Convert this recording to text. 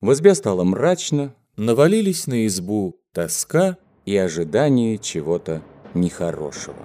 В избе стало мрачно, навалились на избу тоска и ожидание чего-то нехорошего.